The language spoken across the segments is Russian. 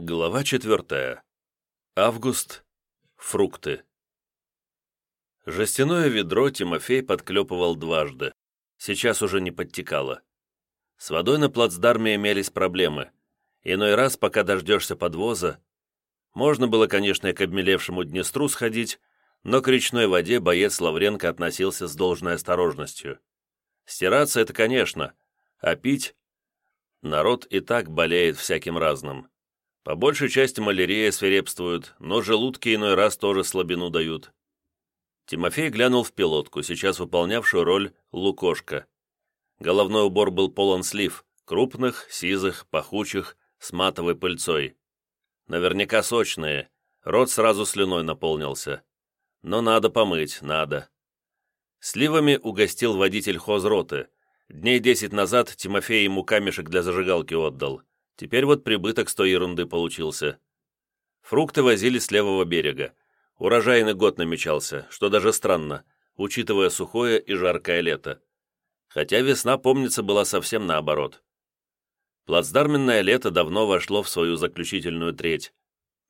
Глава четвертая. Август. Фрукты. Жестяное ведро Тимофей подклепывал дважды. Сейчас уже не подтекало. С водой на плацдарме имелись проблемы. Иной раз, пока дождешься подвоза, можно было, конечно, и к обмелевшему Днестру сходить, но к речной воде боец Лавренко относился с должной осторожностью. Стираться — это, конечно, а пить... Народ и так болеет всяким разным. По большей части малярия свирепствует, но желудки иной раз тоже слабину дают. Тимофей глянул в пилотку, сейчас выполнявшую роль лукошка. Головной убор был полон слив, крупных, сизых, пахучих, с матовой пыльцой. Наверняка сочные, рот сразу слюной наполнился. Но надо помыть, надо. Сливами угостил водитель хозроты. Дней десять назад Тимофей ему камешек для зажигалки отдал. Теперь вот прибыток с той ерунды получился. Фрукты возили с левого берега. Урожайный год намечался, что даже странно, учитывая сухое и жаркое лето. Хотя весна, помнится, была совсем наоборот. Плацдарменное лето давно вошло в свою заключительную треть.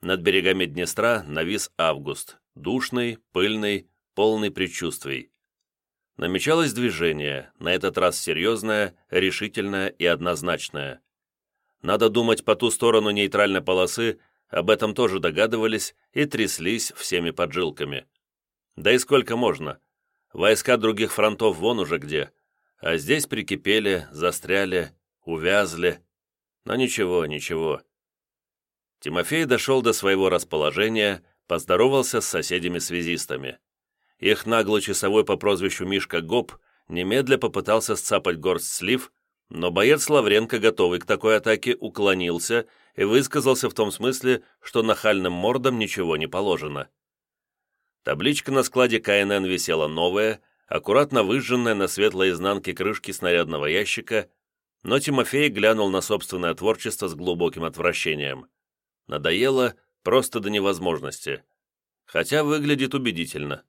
Над берегами Днестра навис август, душный, пыльный, полный предчувствий. Намечалось движение, на этот раз серьезное, решительное и однозначное. Надо думать, по ту сторону нейтральной полосы об этом тоже догадывались и тряслись всеми поджилками. Да и сколько можно? Войска других фронтов вон уже где. А здесь прикипели, застряли, увязли. Но ничего, ничего. Тимофей дошел до своего расположения, поздоровался с соседями-связистами. Их наглый часовой по прозвищу Мишка Гоп немедля попытался сцапать горсть слив, но боец Лавренко, готовый к такой атаке, уклонился и высказался в том смысле, что нахальным мордам ничего не положено. Табличка на складе КНН висела новая, аккуратно выжженная на светлой изнанке крышки снарядного ящика, но Тимофей глянул на собственное творчество с глубоким отвращением. Надоело просто до невозможности. Хотя выглядит убедительно.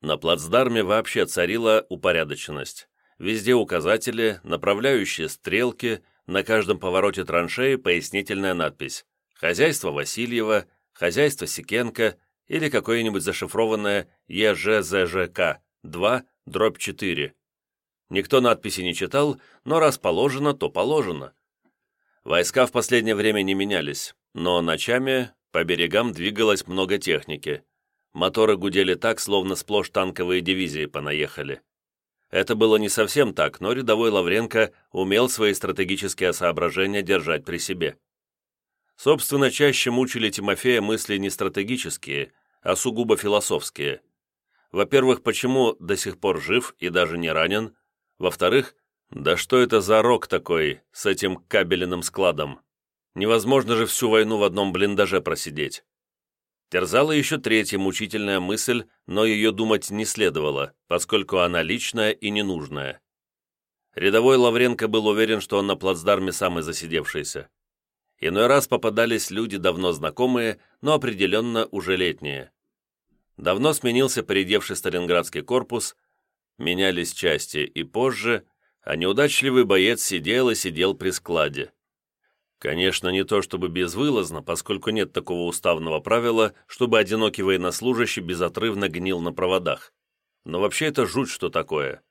На плацдарме вообще царила упорядоченность. Везде указатели, направляющие стрелки, на каждом повороте траншеи пояснительная надпись «Хозяйство Васильева», «Хозяйство Сикенко» или какое-нибудь зашифрованное ЕЖЗЖК 2, дробь 4. Никто надписи не читал, но раз положено, то положено. Войска в последнее время не менялись, но ночами по берегам двигалось много техники. Моторы гудели так, словно сплошь танковые дивизии понаехали. Это было не совсем так, но рядовой Лавренко умел свои стратегические соображения держать при себе. Собственно, чаще мучили Тимофея мысли не стратегические, а сугубо философские. Во-первых, почему до сих пор жив и даже не ранен? Во-вторых, да что это за рок такой с этим кабеленным складом? Невозможно же всю войну в одном блиндаже просидеть. Терзала еще третья мучительная мысль, но ее думать не следовало, поскольку она личная и ненужная. Рядовой Лавренко был уверен, что он на плацдарме самый засидевшийся. Иной раз попадались люди давно знакомые, но определенно уже летние. Давно сменился поредевший Сталинградский корпус, менялись части, и позже, а неудачливый боец сидел и сидел при складе. Конечно, не то чтобы безвылазно, поскольку нет такого уставного правила, чтобы одинокий военнослужащий безотрывно гнил на проводах. Но вообще это жуть что такое.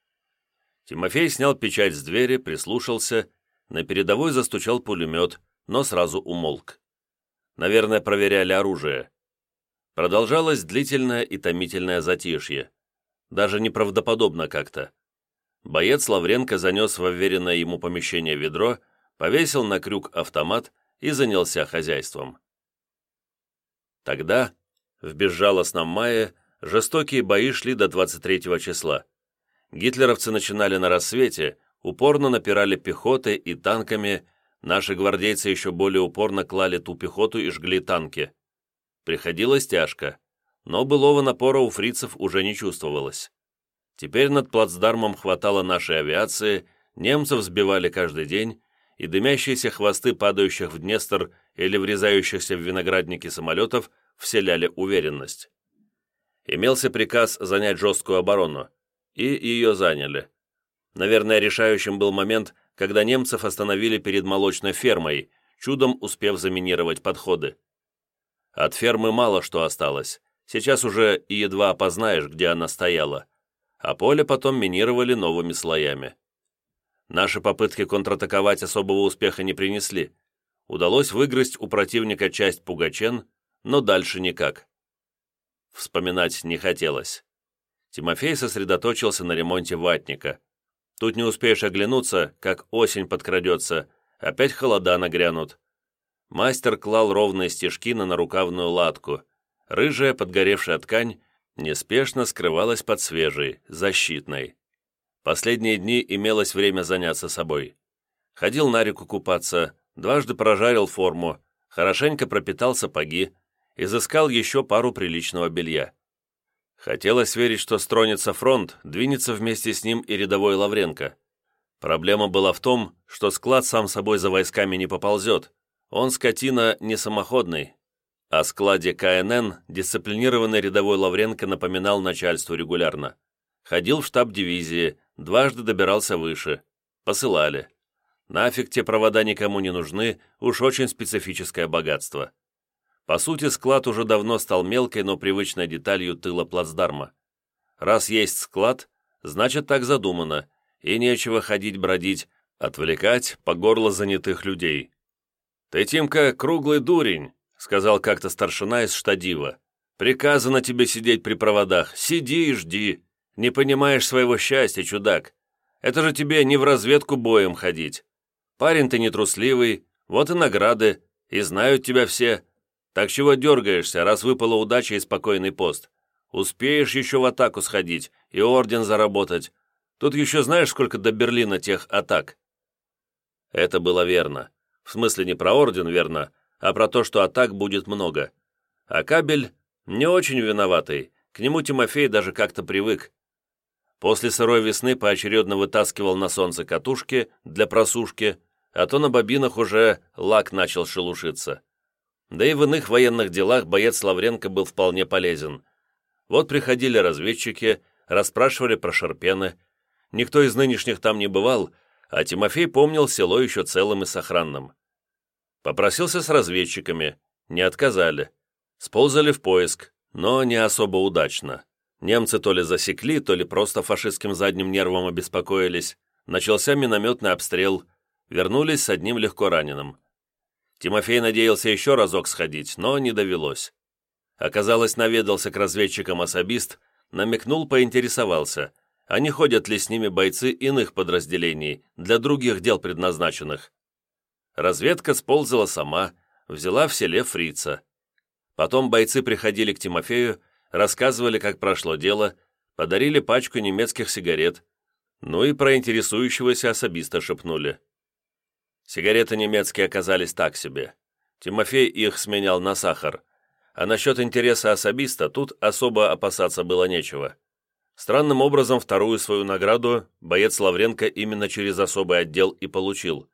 Тимофей снял печать с двери, прислушался, на передовой застучал пулемет, но сразу умолк. Наверное, проверяли оружие. Продолжалось длительное и томительное затишье. Даже неправдоподобно как-то. Боец Лавренко занес в уверенное ему помещение ведро, повесил на крюк автомат и занялся хозяйством. Тогда, в безжалостном мае, жестокие бои шли до 23 числа. Гитлеровцы начинали на рассвете, упорно напирали пехотой и танками, наши гвардейцы еще более упорно клали ту пехоту и жгли танки. Приходилось тяжко, но былого напора у фрицев уже не чувствовалось. Теперь над плацдармом хватало нашей авиации, немцев сбивали каждый день, и дымящиеся хвосты падающих в Днестр или врезающихся в виноградники самолетов вселяли уверенность. Имелся приказ занять жесткую оборону, и ее заняли. Наверное, решающим был момент, когда немцев остановили перед молочной фермой, чудом успев заминировать подходы. От фермы мало что осталось, сейчас уже и едва опознаешь, где она стояла, а поле потом минировали новыми слоями. Наши попытки контратаковать особого успеха не принесли. Удалось выгрызть у противника часть пугачен, но дальше никак. Вспоминать не хотелось. Тимофей сосредоточился на ремонте ватника. Тут не успеешь оглянуться, как осень подкрадется, опять холода нагрянут. Мастер клал ровные стежки на нарукавную латку. Рыжая подгоревшая ткань неспешно скрывалась под свежей, защитной. Последние дни имелось время заняться собой. Ходил на реку купаться, дважды прожарил форму, хорошенько пропитал сапоги, изыскал еще пару приличного белья. Хотелось верить, что стронется фронт, двинется вместе с ним и рядовой Лавренко. Проблема была в том, что склад сам собой за войсками не поползет. Он, скотина, не самоходный. О складе КНН дисциплинированный рядовой Лавренко напоминал начальству регулярно. Ходил в штаб дивизии, дважды добирался выше. Посылали. Нафиг те провода никому не нужны, уж очень специфическое богатство. По сути, склад уже давно стал мелкой, но привычной деталью тыла плацдарма. Раз есть склад, значит так задумано, и нечего ходить-бродить, отвлекать по горло занятых людей. «Ты, Тимка, круглый дурень», — сказал как-то старшина из штадива. «Приказано тебе сидеть при проводах. Сиди и жди. Не понимаешь своего счастья, чудак. Это же тебе не в разведку боем ходить. Парень ты нетрусливый, вот и награды, и знают тебя все. Так чего дергаешься, раз выпала удача и спокойный пост? Успеешь еще в атаку сходить и орден заработать. Тут еще знаешь, сколько до Берлина тех атак?» Это было верно. В смысле не про орден верно, а про то, что атак будет много. А кабель не очень виноватый, к нему Тимофей даже как-то привык. После сырой весны поочередно вытаскивал на солнце катушки для просушки, а то на бобинах уже лак начал шелушиться. Да и в иных военных делах боец Лавренко был вполне полезен. Вот приходили разведчики, расспрашивали про Шарпены. Никто из нынешних там не бывал, а Тимофей помнил село еще целым и сохранным. Попросился с разведчиками, не отказали. Сползали в поиск, но не особо удачно. Немцы то ли засекли, то ли просто фашистским задним нервом обеспокоились. Начался минометный обстрел. Вернулись с одним легко раненым. Тимофей надеялся еще разок сходить, но не довелось. Оказалось, наведался к разведчикам особист, намекнул, поинтересовался, а не ходят ли с ними бойцы иных подразделений, для других дел предназначенных. Разведка сползала сама, взяла в селе фрица. Потом бойцы приходили к Тимофею, рассказывали, как прошло дело, подарили пачку немецких сигарет, ну и про интересующегося особиста шепнули. Сигареты немецкие оказались так себе. Тимофей их сменял на сахар. А насчет интереса особиста тут особо опасаться было нечего. Странным образом вторую свою награду боец Лавренко именно через особый отдел и получил.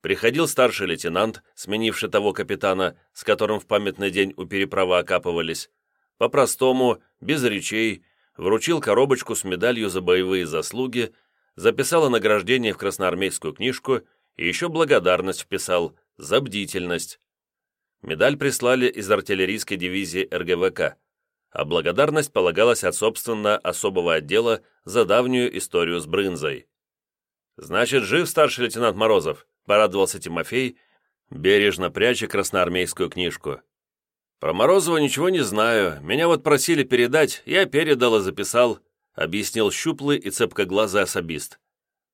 Приходил старший лейтенант, сменивший того капитана, с которым в памятный день у переправы окапывались. По-простому, без речей, вручил коробочку с медалью за боевые заслуги, записал о награждении в красноармейскую книжку и еще благодарность вписал за бдительность. Медаль прислали из артиллерийской дивизии РГВК, а благодарность полагалась от собственно особого отдела за давнюю историю с брынзой. «Значит, жив старший лейтенант Морозов?» – порадовался Тимофей, бережно пряча красноармейскую книжку. «Про Морозова ничего не знаю. Меня вот просили передать, я передал и записал», – объяснил щуплый и цепкоглазый особист.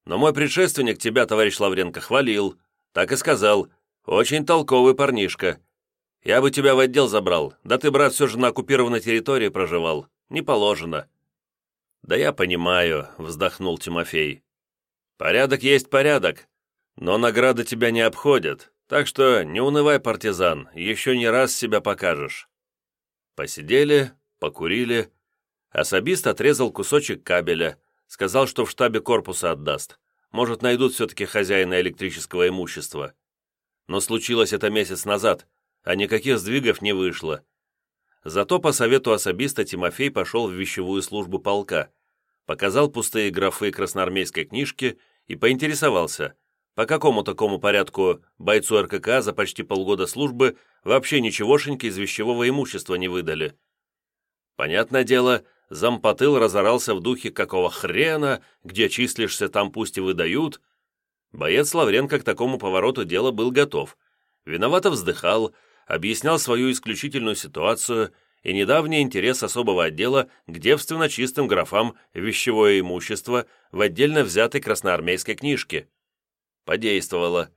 Но мой предшественник тебя, товарищ Лавренко, хвалил. Так и сказал. Очень толковый парнишка. Я бы тебя в отдел забрал, да ты, брат, все же на оккупированной территории проживал. Не положено». «Да я понимаю», — вздохнул Тимофей. «Порядок есть порядок, но награды тебя не обходят, так что не унывай, партизан, еще не раз себя покажешь». Посидели, покурили. Особист отрезал кусочек кабеля, Сказал, что в штабе корпуса отдаст. Может, найдут все-таки хозяина электрического имущества. Но случилось это месяц назад, а никаких сдвигов не вышло. Зато по совету особиста Тимофей пошел в вещевую службу полка, показал пустые графы красноармейской книжки и поинтересовался, По какому такому порядку бойцу РКК за почти полгода службы вообще ничегошеньки из вещевого имущества не выдали? Понятное дело, зампотыл разорался в духе какого хрена, где числишься, там пусть и выдают. Боец Лавренко к такому повороту дела был готов. Виновато вздыхал, объяснял свою исключительную ситуацию и недавний интерес особого отдела к девственно чистым графам вещевое имущество в отдельно взятой красноармейской книжке. Подействовало.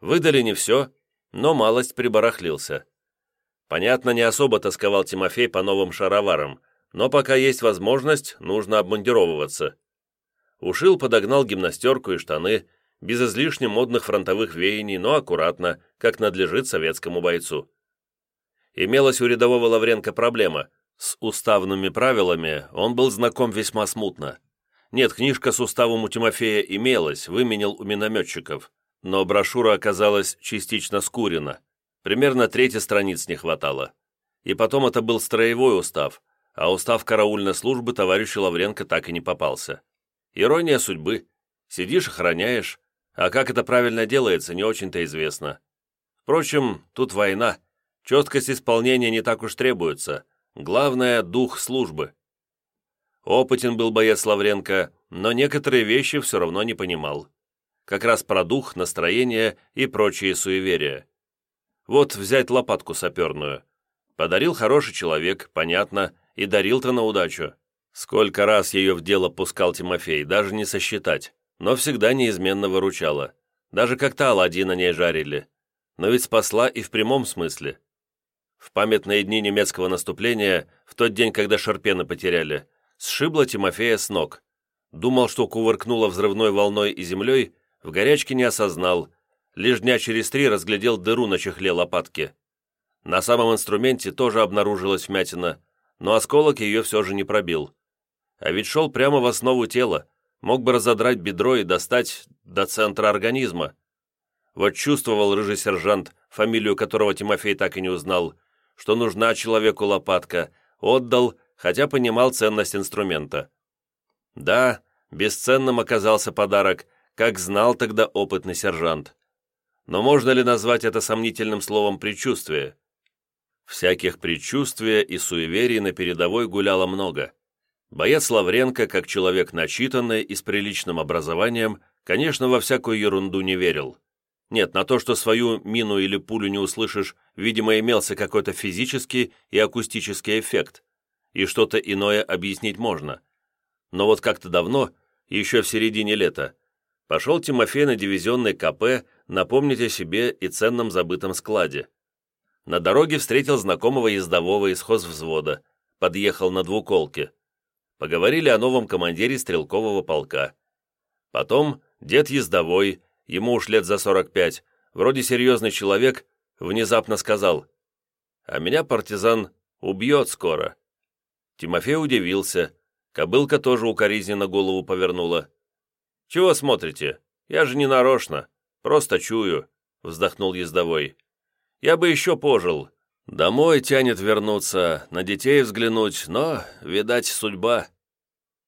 Выдали не все, но малость прибарахлился. Понятно, не особо тосковал Тимофей по новым шароварам, но пока есть возможность, нужно обмундировываться. Ушил подогнал гимнастерку и штаны, без излишне модных фронтовых веяний, но аккуратно, как надлежит советскому бойцу. Имелась у рядового Лавренко проблема. С уставными правилами он был знаком весьма смутно. Нет, книжка с уставом у Тимофея имелась, выменил у минометчиков, но брошюра оказалась частично скурена. Примерно трети страниц не хватало. И потом это был строевой устав, а устав караульной службы товарищу Лавренко так и не попался. Ирония судьбы. Сидишь, охраняешь, а как это правильно делается, не очень-то известно. Впрочем, тут война. Четкость исполнения не так уж требуется. Главное – дух службы. Опытен был боец Лавренко, но некоторые вещи все равно не понимал. Как раз про дух, настроение и прочие суеверия. Вот взять лопатку саперную. Подарил хороший человек, понятно, и дарил-то на удачу. Сколько раз ее в дело пускал Тимофей, даже не сосчитать, но всегда неизменно выручала. Даже как-то оладьи на ней жарили. Но ведь спасла и в прямом смысле. В памятные дни немецкого наступления, в тот день, когда Шарпена потеряли, сшибла Тимофея с ног. Думал, что кувыркнула взрывной волной и землей, в горячке не осознал, лишь дня через три разглядел дыру на чехле лопатки. На самом инструменте тоже обнаружилась вмятина, но осколок ее все же не пробил. А ведь шел прямо в основу тела, мог бы разодрать бедро и достать до центра организма. Вот чувствовал рыжий сержант, фамилию которого Тимофей так и не узнал, что нужна человеку лопатка, отдал, хотя понимал ценность инструмента. Да, бесценным оказался подарок, как знал тогда опытный сержант. Но можно ли назвать это сомнительным словом «предчувствие»? Всяких предчувствия и суеверий на передовой гуляло много. Боец Лавренко, как человек начитанный и с приличным образованием, конечно, во всякую ерунду не верил. Нет, на то, что свою мину или пулю не услышишь, видимо, имелся какой-то физический и акустический эффект и что-то иное объяснить можно. Но вот как-то давно, еще в середине лета, пошел Тимофей на дивизионный КП напомнить о себе и ценном забытом складе. На дороге встретил знакомого ездового из хозвзвода, подъехал на двуколке. Поговорили о новом командире стрелкового полка. Потом дед ездовой, ему уж лет за 45, вроде серьезный человек, внезапно сказал, «А меня партизан убьет скоро». Тимофей удивился. Кобылка тоже укоризненно голову повернула. «Чего смотрите? Я же не нарочно. Просто чую», — вздохнул ездовой. «Я бы еще пожил. Домой тянет вернуться, на детей взглянуть, но, видать, судьба».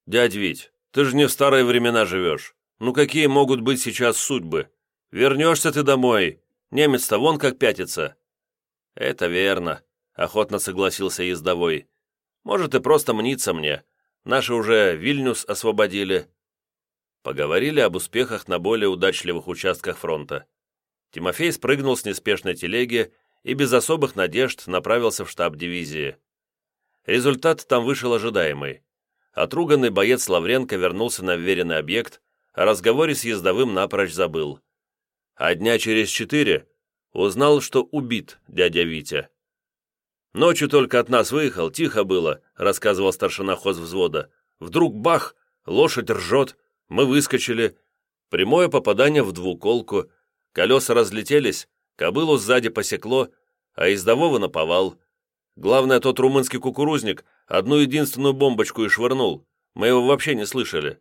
«Дядь Вить, ты же не в старые времена живешь. Ну какие могут быть сейчас судьбы? Вернешься ты домой. Немец-то вон как пятится». «Это верно», — охотно согласился ездовой. Может, и просто мнится мне. Наши уже Вильнюс освободили. Поговорили об успехах на более удачливых участках фронта. Тимофей спрыгнул с неспешной телеги и без особых надежд направился в штаб дивизии. Результат там вышел ожидаемый. Отруганный боец Лавренко вернулся на вверенный объект, о разговоре с ездовым напрочь забыл. А дня через четыре узнал, что убит дядя Витя. Ночью только от нас выехал, тихо было», — рассказывал старшина взвода. «Вдруг бах, лошадь ржет, мы выскочили. Прямое попадание в двуколку. Колеса разлетелись, кобылу сзади посекло, а издового наповал. Главное, тот румынский кукурузник одну единственную бомбочку и швырнул. Мы его вообще не слышали».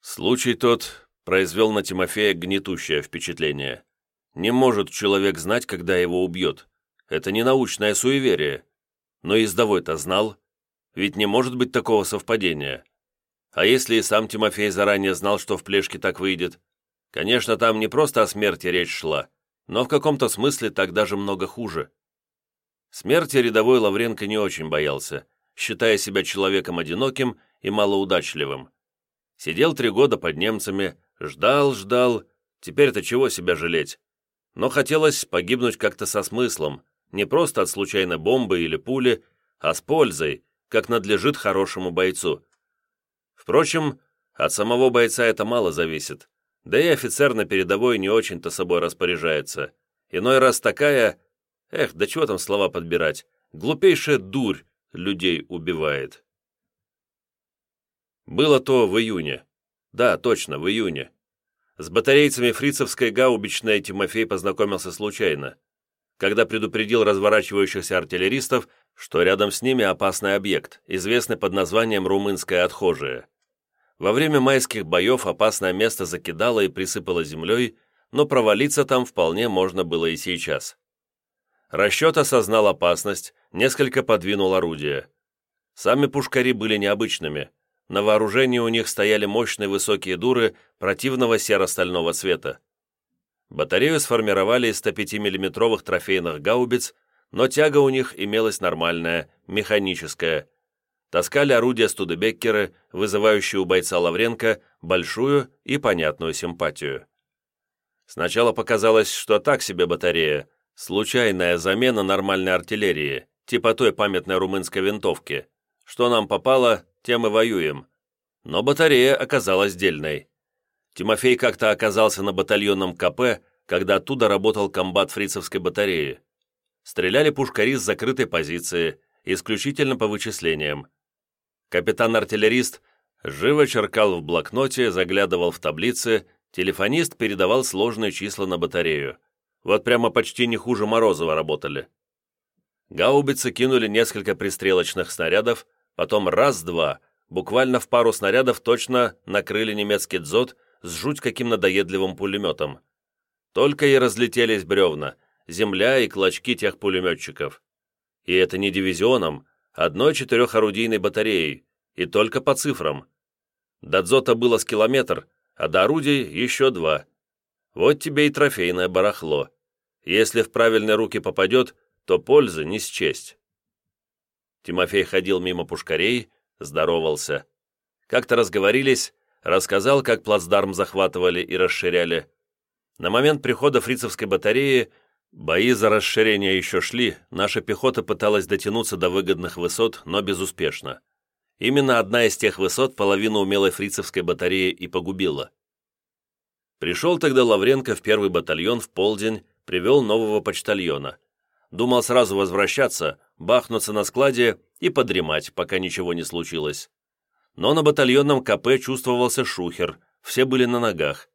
Случай тот произвел на Тимофея гнетущее впечатление. Не может человек знать, когда его убьет. Это не научное суеверие. Но издовой-то знал. Ведь не может быть такого совпадения. А если и сам Тимофей заранее знал, что в плешке так выйдет? Конечно, там не просто о смерти речь шла, но в каком-то смысле так даже много хуже. Смерти рядовой Лавренко не очень боялся, считая себя человеком одиноким и малоудачливым. Сидел три года под немцами, ждал, ждал, теперь-то чего себя жалеть? Но хотелось погибнуть как-то со смыслом, не просто от случайной бомбы или пули, а с пользой, как надлежит хорошему бойцу. Впрочем, от самого бойца это мало зависит, да и офицер на передовой не очень-то собой распоряжается. Иной раз такая Эх, да чего там слова подбирать? Глупейшая дурь людей убивает. Было то в июне. Да, точно, в июне. С батарейцами фрицевской гаубичной Тимофей познакомился случайно, когда предупредил разворачивающихся артиллеристов, что рядом с ними опасный объект, известный под названием «Румынское отхожее». Во время майских боев опасное место закидало и присыпало землей, но провалиться там вполне можно было и сейчас. Расчет осознал опасность, несколько подвинул орудие. Сами пушкари были необычными. На вооружении у них стояли мощные высокие дуры противного серо-стального цвета. Батарею сформировали из 105 миллиметровых трофейных гаубиц, но тяга у них имелась нормальная, механическая. Таскали орудия студебеккеры, вызывающие у бойца Лавренко большую и понятную симпатию. Сначала показалось, что так себе батарея, Случайная замена нормальной артиллерии, типа той памятной румынской винтовки. Что нам попало, тем и воюем. Но батарея оказалась дельной. Тимофей как-то оказался на батальонном КП, когда оттуда работал комбат фрицевской батареи. Стреляли пушкари с закрытой позиции, исключительно по вычислениям. Капитан-артиллерист живо черкал в блокноте, заглядывал в таблицы, телефонист передавал сложные числа на батарею. Вот прямо почти не хуже Морозова работали. Гаубицы кинули несколько пристрелочных снарядов, потом раз-два, буквально в пару снарядов точно накрыли немецкий дзот с жуть каким надоедливым пулеметом. Только и разлетелись бревна, земля и клочки тех пулеметчиков. И это не дивизионом, одной четырехорудийной батареей, и только по цифрам. До дзота было с километр, а до орудий еще два — вот тебе и трофейное барахло. Если в правильные руки попадет, то пользы не счесть. Тимофей ходил мимо пушкарей, здоровался. Как-то разговорились, рассказал, как плацдарм захватывали и расширяли. На момент прихода фрицевской батареи бои за расширение еще шли, наша пехота пыталась дотянуться до выгодных высот, но безуспешно. Именно одна из тех высот половину умелой фрицевской батареи и погубила. Пришел тогда Лавренко в первый батальон в полдень, привел нового почтальона. Думал сразу возвращаться, бахнуться на складе и подремать, пока ничего не случилось. Но на батальонном КП чувствовался шухер, все были на ногах.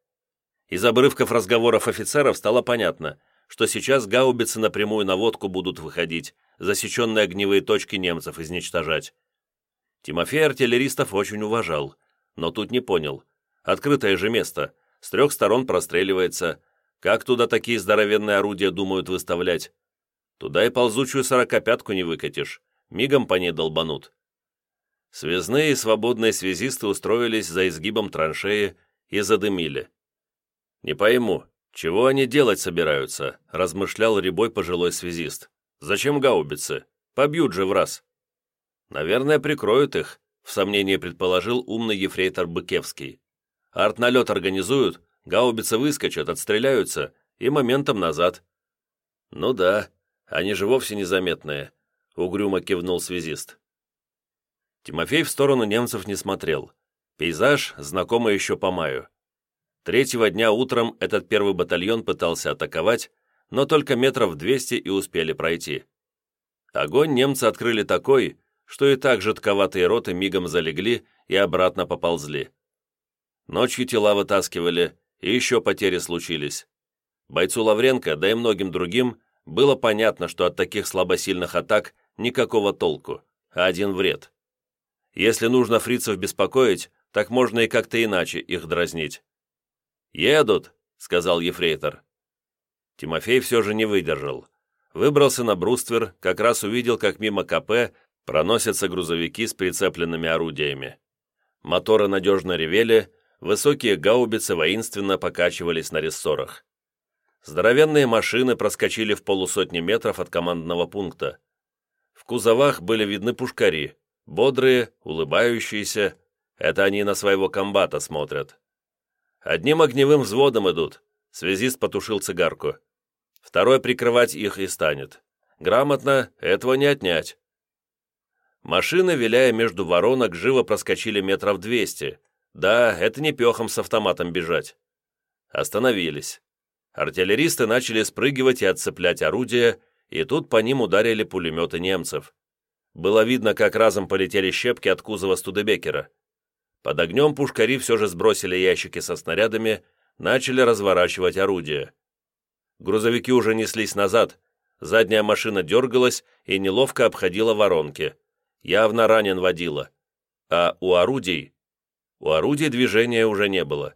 Из обрывков разговоров офицеров стало понятно, что сейчас гаубицы напрямую на водку будут выходить, засеченные огневые точки немцев изничтожать. Тимофей артиллеристов очень уважал, но тут не понял. Открытое же место — с трех сторон простреливается. Как туда такие здоровенные орудия думают выставлять? Туда и ползучую сорокопятку не выкатишь, мигом по ней долбанут. Связные и свободные связисты устроились за изгибом траншеи и задымили. «Не пойму, чего они делать собираются?» – размышлял рябой пожилой связист. «Зачем гаубицы? Побьют же в раз». «Наверное, прикроют их», – в сомнении предположил умный ефрейтор Быкевский. Артналет организуют, гаубицы выскочат, отстреляются и моментом назад». «Ну да, они же вовсе незаметные», — угрюмо кивнул связист. Тимофей в сторону немцев не смотрел. Пейзаж знакомый еще по маю. Третьего дня утром этот первый батальон пытался атаковать, но только метров двести и успели пройти. Огонь немцы открыли такой, что и так жидковатые роты мигом залегли и обратно поползли. Ночью тела вытаскивали, и еще потери случились. Бойцу Лавренко, да и многим другим, было понятно, что от таких слабосильных атак никакого толку, а один вред. Если нужно фрицев беспокоить, так можно и как-то иначе их дразнить. «Едут», — сказал ефрейтор. Тимофей все же не выдержал. Выбрался на бруствер, как раз увидел, как мимо КП проносятся грузовики с прицепленными орудиями. Моторы надежно ревели, высокие гаубицы воинственно покачивались на рессорах. Здоровенные машины проскочили в полусотни метров от командного пункта. В кузовах были видны пушкари, бодрые, улыбающиеся. Это они на своего комбата смотрят. Одним огневым взводом идут. Связист потушил цигарку. Второй прикрывать их и станет. Грамотно, этого не отнять. Машины, виляя между воронок, живо проскочили метров двести. Да, это не пехом с автоматом бежать. Остановились. Артиллеристы начали спрыгивать и отцеплять орудия, и тут по ним ударили пулеметы немцев. Было видно, как разом полетели щепки от кузова Студебекера. Под огнем пушкари все же сбросили ящики со снарядами, начали разворачивать орудия. Грузовики уже неслись назад, задняя машина дергалась и неловко обходила воронки явно ранен водила, а у орудий... У орудий движения уже не было.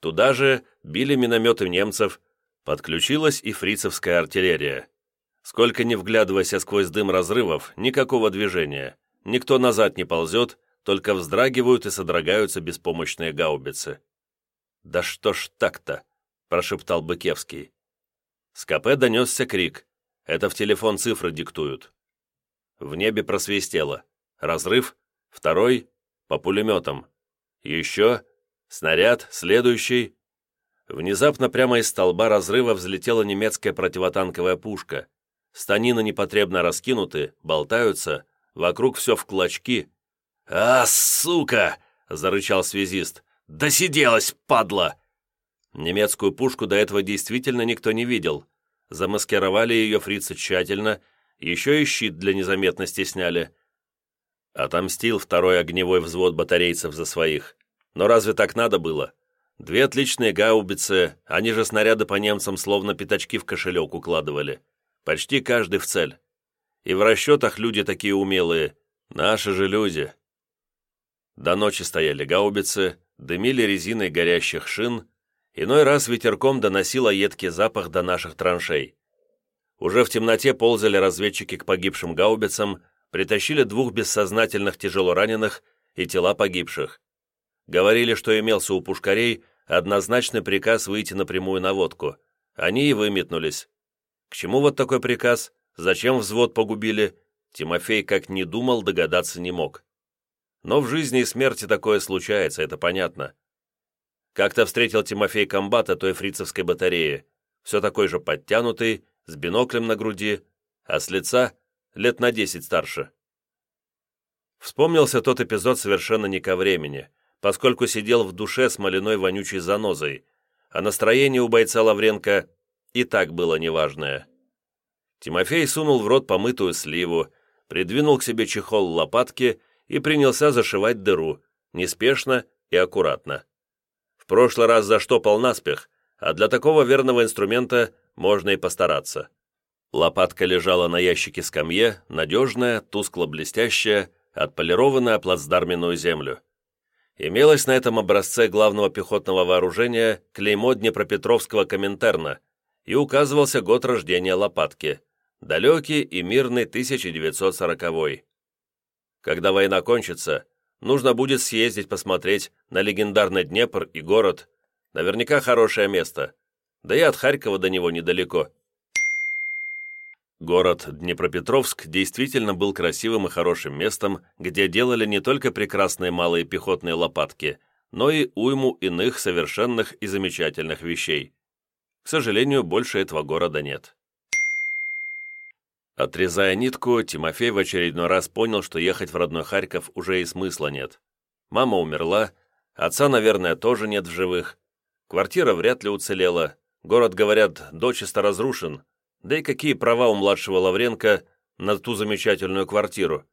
Туда же били минометы немцев, подключилась и фрицевская артиллерия. Сколько ни вглядывайся сквозь дым разрывов, никакого движения. Никто назад не ползет, только вздрагивают и содрогаются беспомощные гаубицы. «Да что ж так-то?» – прошептал Быкевский. С КП донесся крик. Это в телефон цифры диктуют. В небе просвистело. Разрыв. Второй. По пулеметам. Еще. Снаряд. Следующий. Внезапно прямо из столба разрыва взлетела немецкая противотанковая пушка. Станины непотребно раскинуты, болтаются, вокруг все в клочки. «А, сука!» — зарычал связист. «Досиделась, падла!» Немецкую пушку до этого действительно никто не видел. Замаскировали ее фрицы тщательно еще и щит для незаметности сняли. Отомстил второй огневой взвод батарейцев за своих. Но разве так надо было? Две отличные гаубицы, они же снаряды по немцам словно пятачки в кошелек укладывали. Почти каждый в цель. И в расчетах люди такие умелые. Наши же люди. До ночи стояли гаубицы, дымили резиной горящих шин, иной раз ветерком доносило едкий запах до наших траншей. Уже в темноте ползали разведчики к погибшим гаубицам, притащили двух бессознательных тяжелораненых и тела погибших. Говорили, что имелся у пушкарей однозначный приказ выйти на прямую наводку. Они и выметнулись. К чему вот такой приказ? Зачем взвод погубили? Тимофей как не думал, догадаться не мог. Но в жизни и смерти такое случается, это понятно. Как-то встретил Тимофей комбата той фрицевской батареи, все такой же подтянутый, с биноклем на груди, а с лица лет на десять старше. Вспомнился тот эпизод совершенно не ко времени, поскольку сидел в душе с маляной вонючей занозой, а настроение у бойца Лавренко и так было неважное. Тимофей сунул в рот помытую сливу, придвинул к себе чехол лопатки и принялся зашивать дыру, неспешно и аккуратно. В прошлый раз заштопал наспех, а для такого верного инструмента можно и постараться. Лопатка лежала на ящике скамье, надежная, тускло-блестящая, отполированная плацдарменную землю. Имелось на этом образце главного пехотного вооружения клеймо Днепропетровского Коминтерна и указывался год рождения лопатки, далекий и мирный 1940 -й. Когда война кончится, нужно будет съездить посмотреть на легендарный Днепр и город, наверняка хорошее место – да и от Харькова до него недалеко. Город Днепропетровск действительно был красивым и хорошим местом, где делали не только прекрасные малые пехотные лопатки, но и уйму иных совершенных и замечательных вещей. К сожалению, больше этого города нет. Отрезая нитку, Тимофей в очередной раз понял, что ехать в родной Харьков уже и смысла нет. Мама умерла, отца, наверное, тоже нет в живых, квартира вряд ли уцелела, Город, говорят, дочисто разрушен, да и какие права у младшего Лавренко на ту замечательную квартиру.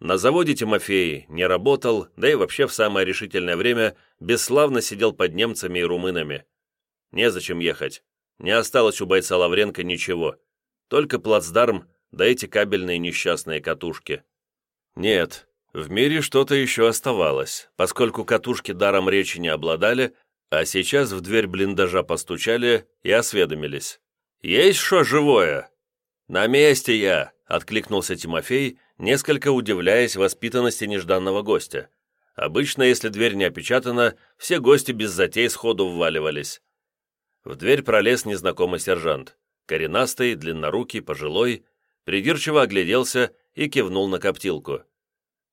На заводе Тимофей не работал, да и вообще в самое решительное время бесславно сидел под немцами и румынами. Незачем ехать. Не осталось у бойца Лавренко ничего. Только плацдарм, да эти кабельные несчастные катушки. Нет, в мире что-то еще оставалось, поскольку катушки даром речи не обладали, а сейчас в дверь блиндажа постучали и осведомились. «Есть что живое?» «На месте я!» — откликнулся Тимофей, несколько удивляясь воспитанности нежданного гостя. Обычно, если дверь не опечатана, все гости без затей сходу вваливались. В дверь пролез незнакомый сержант. Коренастый, длиннорукий, пожилой, придирчиво огляделся и кивнул на коптилку.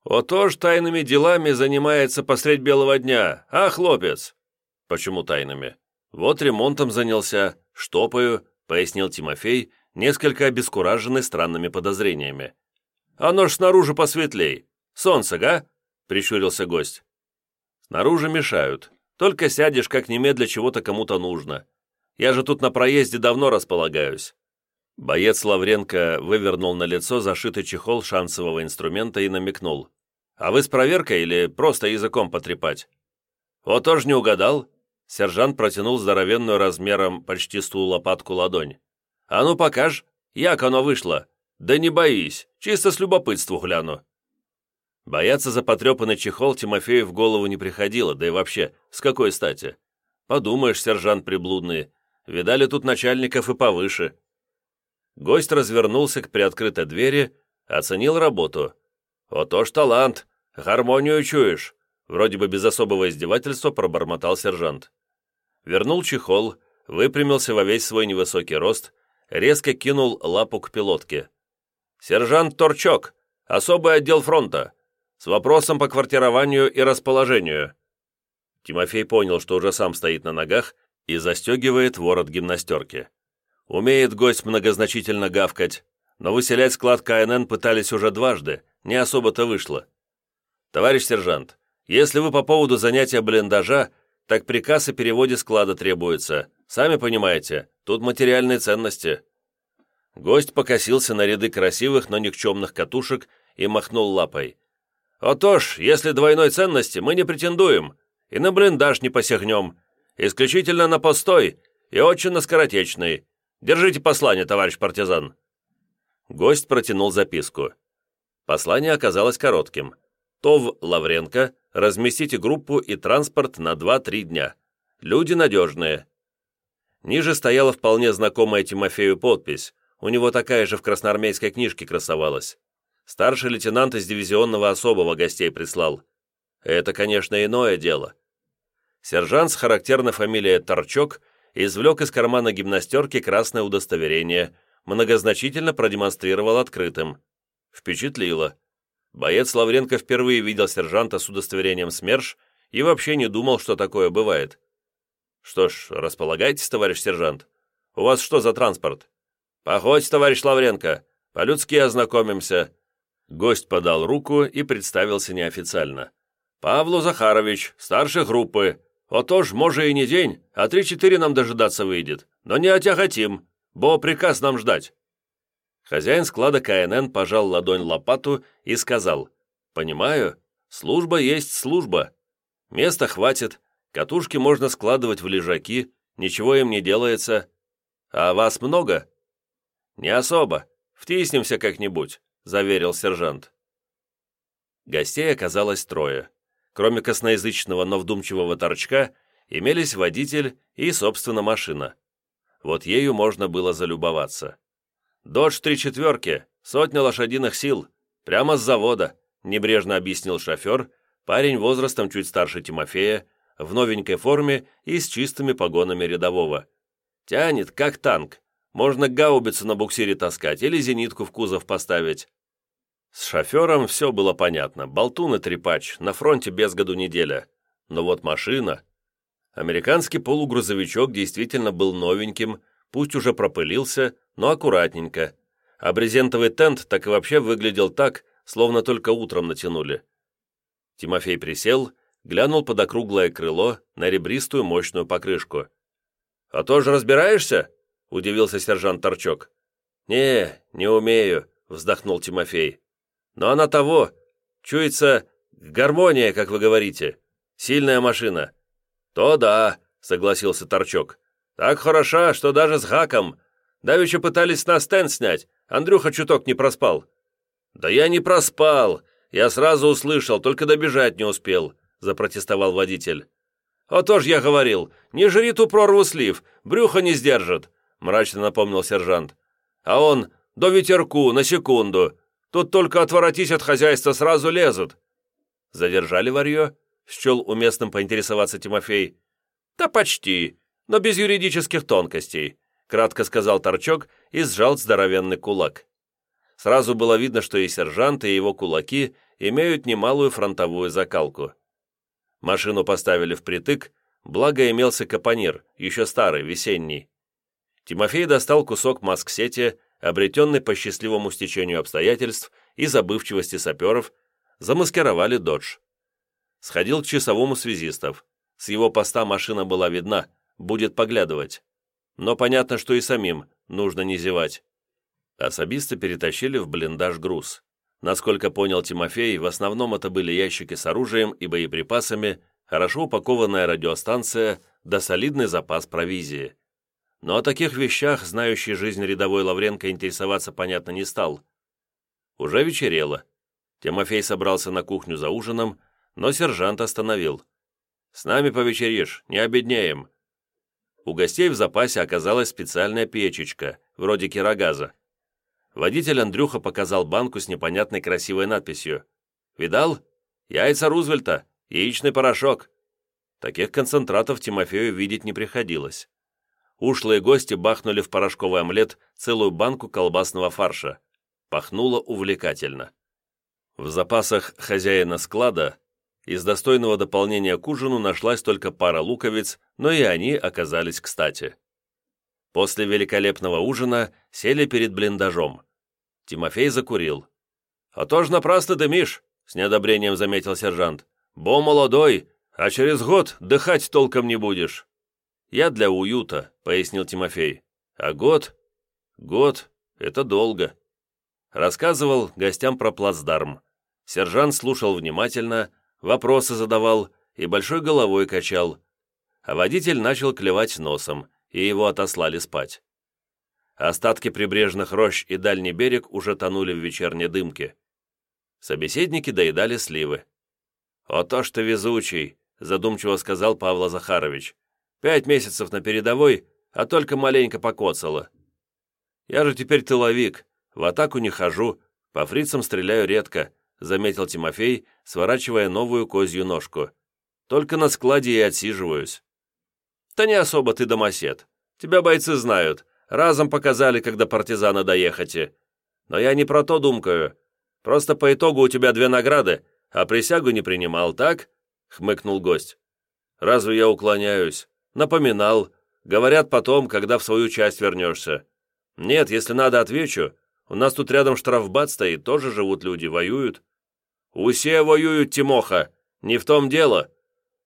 «Ото ж тайными делами занимается посредь белого дня, а, хлопец?» «Почему тайными?» «Вот ремонтом занялся, штопаю», — пояснил Тимофей, несколько обескураженный странными подозрениями. «Оно ж снаружи посветлей. Солнце, га?» — прищурился гость. «Снаружи мешают. Только сядешь, как немедля чего-то кому-то нужно. Я же тут на проезде давно располагаюсь». Боец Лавренко вывернул на лицо зашитый чехол шансового инструмента и намекнул. «А вы с проверкой или просто языком потрепать?» «Вот тоже не угадал?» Сержант протянул здоровенную размером почти с ту лопатку ладонь. «А ну покаж, як оно вышло. Да не боись, чисто с любопытству гляну». Бояться за потрепанный чехол Тимофею в голову не приходило, да и вообще, с какой стати? Подумаешь, сержант приблудный, видали тут начальников и повыше. Гость развернулся к приоткрытой двери, оценил работу. «Ото ж талант! Гармонию чуешь!» Вроде бы без особого издевательства пробормотал сержант вернул чехол, выпрямился во весь свой невысокий рост, резко кинул лапу к пилотке. «Сержант Торчок, особый отдел фронта, с вопросом по квартированию и расположению». Тимофей понял, что уже сам стоит на ногах и застегивает ворот гимнастерки. Умеет гость многозначительно гавкать, но выселять склад КНН пытались уже дважды, не особо-то вышло. «Товарищ сержант, если вы по поводу занятия блиндажа так приказ о переводе склада требуется. Сами понимаете, тут материальные ценности». Гость покосился на ряды красивых, но никчемных катушек и махнул лапой. «Отож, если двойной ценности, мы не претендуем, и на блиндаж не посягнем. Исключительно на постой и очень на скоротечный. Держите послание, товарищ партизан». Гость протянул записку. Послание оказалось коротким. ТОВ Лавренко, разместите группу и транспорт на 2-3 дня. Люди надежные». Ниже стояла вполне знакомая Тимофею подпись. У него такая же в красноармейской книжке красовалась. Старший лейтенант из дивизионного особого гостей прислал. Это, конечно, иное дело. Сержант с характерной фамилией Торчок извлек из кармана гимнастерки красное удостоверение, многозначительно продемонстрировал открытым. Впечатлило. Боец Лавренко впервые видел сержанта с удостоверением СМЕРШ и вообще не думал, что такое бывает. «Что ж, располагайтесь, товарищ сержант. У вас что за транспорт?» «Походь, товарищ Лавренко, по-людски ознакомимся». Гость подал руку и представился неофициально. «Павлу Захарович, старшей группы. Отож, може и не день, а три-четыре нам дожидаться выйдет. Но не отяготим, бо приказ нам ждать». Хозяин склада КНН пожал ладонь лопату и сказал, «Понимаю, служба есть служба. Места хватит, катушки можно складывать в лежаки, ничего им не делается. А вас много?» «Не особо. Втиснемся как-нибудь», — заверил сержант. Гостей оказалось трое. Кроме косноязычного, но вдумчивого торчка, имелись водитель и, собственно, машина. Вот ею можно было залюбоваться. «Додж три четверки, сотня лошадиных сил, прямо с завода», небрежно объяснил шофер, парень возрастом чуть старше Тимофея, в новенькой форме и с чистыми погонами рядового. «Тянет, как танк. Можно гаубицу на буксире таскать или зенитку в кузов поставить». С шофером все было понятно. Болтун и трепач, на фронте без году неделя. Но вот машина... Американский полугрузовичок действительно был новеньким, пусть уже пропылился, но аккуратненько, а брезентовый тент так и вообще выглядел так, словно только утром натянули. Тимофей присел, глянул под округлое крыло на ребристую мощную покрышку. «А тоже разбираешься?» — удивился сержант Торчок. «Не, не умею», — вздохнул Тимофей. «Но она того. Чуется гармония, как вы говорите. Сильная машина». «То да», — согласился Торчок. «Так хороша, что даже с гаком. Давеча пытались на стенд снять. Андрюха чуток не проспал». «Да я не проспал. Я сразу услышал, только добежать не успел», — запротестовал водитель. «А то ж я говорил, не жри ту прорву слив, брюхо не сдержит», — мрачно напомнил сержант. «А он до ветерку, на секунду. Тут только отворотись от хозяйства сразу лезут». Задержали варье?» — счел уместным поинтересоваться Тимофей. «Да почти, но без юридических тонкостей», — кратко сказал Торчок и сжал здоровенный кулак. Сразу было видно, что и сержант, и его кулаки имеют немалую фронтовую закалку. Машину поставили впритык, благо имелся капонир, еще старый, весенний. Тимофей достал кусок маск-сети, обретенный по счастливому стечению обстоятельств и забывчивости саперов, замаскировали «Додж». Сходил к часовому связистов. С его поста машина была видна, будет поглядывать. Но понятно, что и самим нужно не зевать. Особисты перетащили в блиндаж груз. Насколько понял Тимофей, в основном это были ящики с оружием и боеприпасами, хорошо упакованная радиостанция да солидный запас провизии. Но о таких вещах, знающий жизнь рядовой Лавренко, интересоваться, понятно, не стал. Уже вечерело. Тимофей собрался на кухню за ужином, но сержант остановил. «С нами повечеришь, не обеднеем». У гостей в запасе оказалась специальная печечка, вроде кирогаза. Водитель Андрюха показал банку с непонятной красивой надписью. «Видал? Яйца Рузвельта, яичный порошок». Таких концентратов Тимофею видеть не приходилось. Ушлые гости бахнули в порошковый омлет целую банку колбасного фарша. Пахнуло увлекательно. В запасах хозяина склада из достойного дополнения к ужину нашлась только пара луковиц, но и они оказались кстати. После великолепного ужина сели перед блиндажом. Тимофей закурил. «А то ж напрасно дымишь», — с неодобрением заметил сержант. «Бо молодой, а через год дыхать толком не будешь». «Я для уюта», — пояснил Тимофей. «А год? Год — это долго». Рассказывал гостям про плацдарм. Сержант слушал внимательно, вопросы задавал и большой головой качал. А водитель начал клевать носом, и его отослали спать. Остатки прибрежных рощ и дальний берег уже тонули в вечерней дымке. Собеседники доедали сливы. «О то, что везучий!» — задумчиво сказал Павла Захарович. «Пять месяцев на передовой, а только маленько покоцало. Я же теперь тыловик, в атаку не хожу, по фрицам стреляю редко», — заметил Тимофей, сворачивая новую козью ножку. «Только на складе и отсиживаюсь». «Да не особо ты домосед. Тебя бойцы знают. Разом показали, когда партизаны доехати. Но я не про то думкаю. Просто по итогу у тебя две награды, а присягу не принимал, так?» — хмыкнул гость. «Разве я уклоняюсь? Напоминал. Говорят потом, когда в свою часть вернешься. Нет, если надо, отвечу. У нас тут рядом штрафбат стоит, тоже живут люди, воюют». «Усе воюют, Тимоха! Не в том дело!»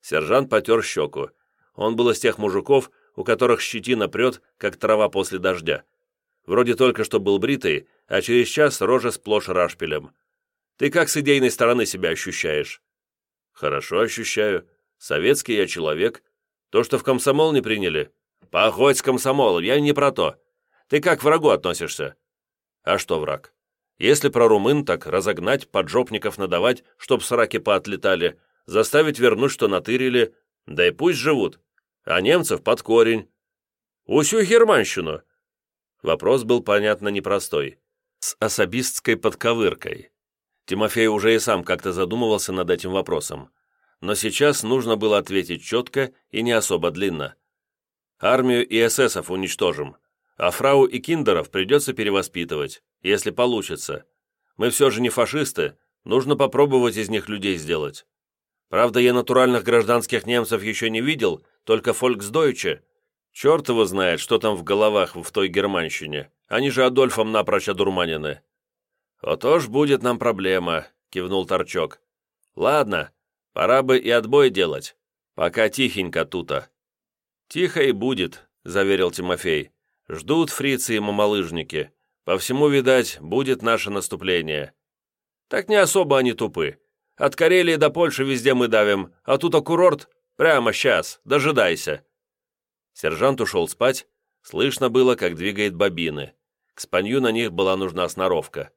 Сержант потер щеку. Он был из тех мужиков, у которых щетина прет, как трава после дождя. Вроде только что был бритый, а через час рожа сплошь рашпилем. Ты как с идейной стороны себя ощущаешь? Хорошо ощущаю. Советский я человек. То, что в комсомол не приняли. Походь с комсомолом, я не про то. Ты как к врагу относишься? А что враг? Если про румын, так разогнать, поджопников надавать, чтоб сраки поотлетали, заставить вернуть, что натырили, да и пусть живут а немцев под корень. Усю германщину. Вопрос был, понятно, непростой. С особистской подковыркой. Тимофей уже и сам как-то задумывался над этим вопросом. Но сейчас нужно было ответить четко и не особо длинно. Армию и эсэсов уничтожим, а фрау и киндеров придется перевоспитывать, если получится. Мы все же не фашисты, нужно попробовать из них людей сделать. Правда, я натуральных гражданских немцев еще не видел, только фольксдойче. Черт его знает, что там в головах в той германщине. Они же Адольфом напрочь одурманены». «Ото ж будет нам проблема», — кивнул Торчок. «Ладно, пора бы и отбой делать. Пока тихенько тута». «Тихо и будет», — заверил Тимофей. «Ждут фрицы и мамалыжники. По всему, видать, будет наше наступление». «Так не особо они тупы. От Карелии до Польши везде мы давим, а тут курорт Прямо сейчас, дожидайся!» Сержант ушел спать, слышно было, как двигает бобины. К спанью на них была нужна сноровка.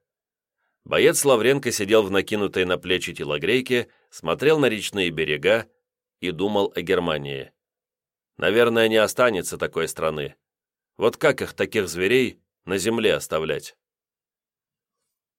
Боец Лавренко сидел в накинутой на плечи телогрейке, смотрел на речные берега и думал о Германии. Наверное, не останется такой страны. Вот как их, таких зверей, на земле оставлять?